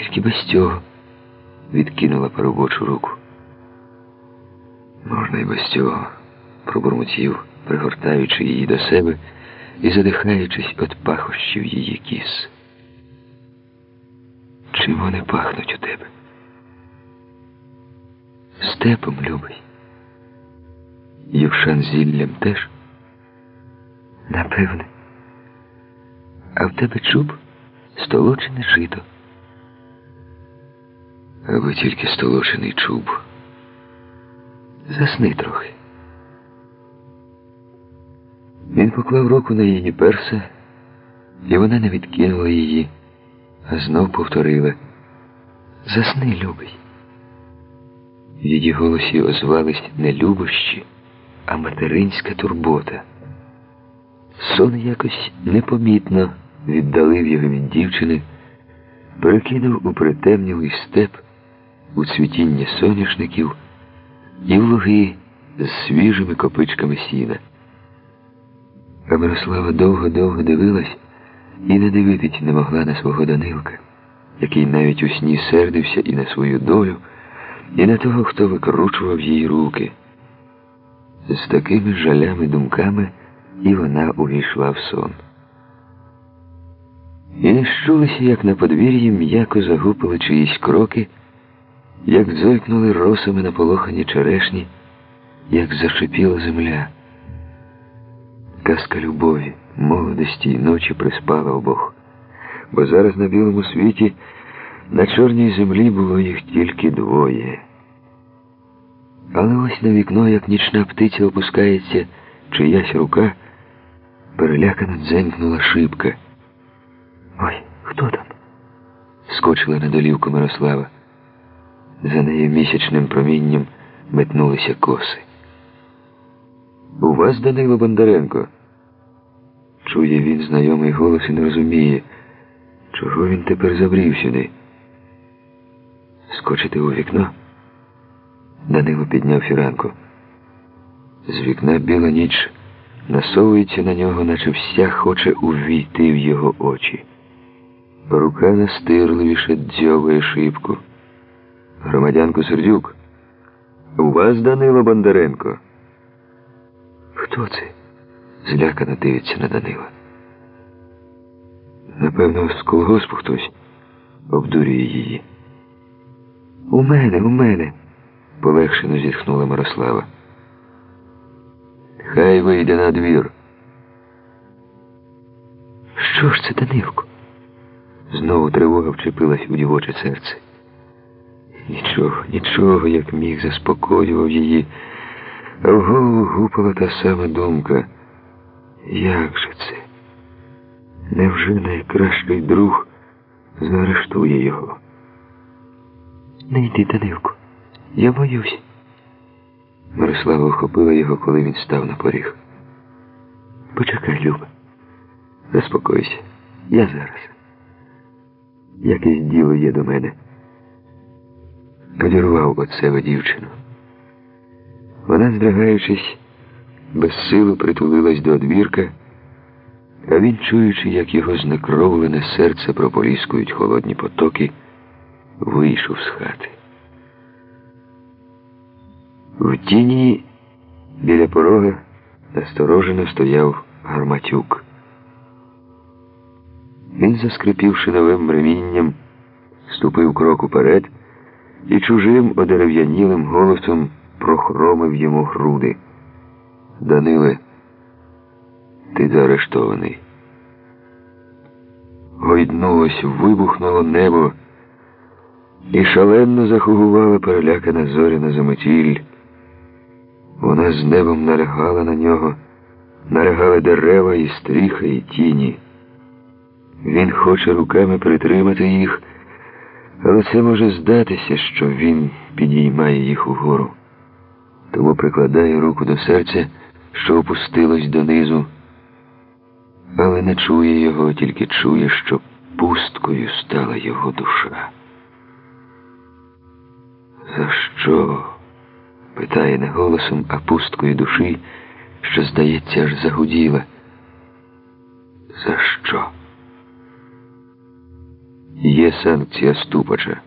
Тільки без цього відкинула поробочу руку. Можна і без цього, пробурмотів, пригортаючи її до себе і задихаючись від пахощів її кіс. Чим вони пахнуть у тебе? Степом любий. Євшан зіллям теж? Напевне. А в тебе чуб столочене жито. Аби тільки столочений чуб. Засни трохи. Він поклав руку на її перса, і вона не відкинула її, а знов повторила Засни, любий. В її голосі озвались не любощі, а материнська турбота. Сон якось непомітно віддалив його від дівчини, перекинув у притемнілий степ, у цвітіння соняшників і в луги з свіжими копичками сіна. А Мирослава довго-довго дивилась і не дивитись не могла на свого Данилка, який навіть у сні сердився і на свою долю, і на того, хто викручував її руки. З такими жалями думками і вона увійшла в сон. І не щулися, як на подвір'ї м'яко загупили чиїсь кроки, як зойкнули росами на полохані черешні, як зашипіла земля. Казка любові, молодості й ночі приспала обох, бо зараз на білому світі на чорній землі було їх тільки двоє. Але ось на вікно, як нічна птиця опускається чиясь рука, перелякано дзенькнула шибка. Ой, хто там? Скочила на долівку Мирослава. За нею місячним промінням метнулися коси. У вас, Данило Бондаренко? Чує він знайомий голос і не розуміє, чого він тепер забрів сюди. Скочити у вікно? Данило підняв фіранку. З вікна біла ніч насовується на нього, наче вся хоче увійти в його очі. Рука настирливіше дзьовує шибку. Громадянку Сердюк. У вас Данило Бондаренко. Хто це? Злякано дивиться на Данила. Напевно, з колгоспу хтось обдурює її. У мене, у мене, полегшено зітхнула Мирослава. Хай вийде на двір. Що ж це, Данилко? Знову тривога вчепилась у дівоче серце. Нічого, нічого, як міг, заспокоював її, а в голову гупала та сама думка. Як же це? Невже найкращий друг заарештує його? Не йди, Данилко, я боюсь. Мирослава охопила його, коли він став на поріг. Почекай, Люба. Заспокойся. Я зараз. Якесь діло є до мене. Подірвав від себе дівчину. Вона, здригаючись, без силу притулилась до одвірка, а він, чуючи, як його знекровлене серце прополіскують холодні потоки, вийшов з хати. В тіні біля порога насторожено стояв гарматюк. Він, заскрипівши новим ремінням, ступив крок уперед і чужим одерев'янілим голосом прохромив йому груди. Даниле, ти заарештований. Гойднулось, вибухнуло небо, і шалено захугувала перелякана зоряна заметіль. Вона з небом налягала на нього, налягали дерева і стріха, і тіні. Він хоче руками притримати їх, але це може здатися, що він підіймає їх угору. Тому прикладає руку до серця, що опустилось донизу, але не чує його, тільки чує, що пусткою стала його душа. За що? питає не голосом, а пусткою душі, що, здається, аж загуділа. За що? Є санкція ступача.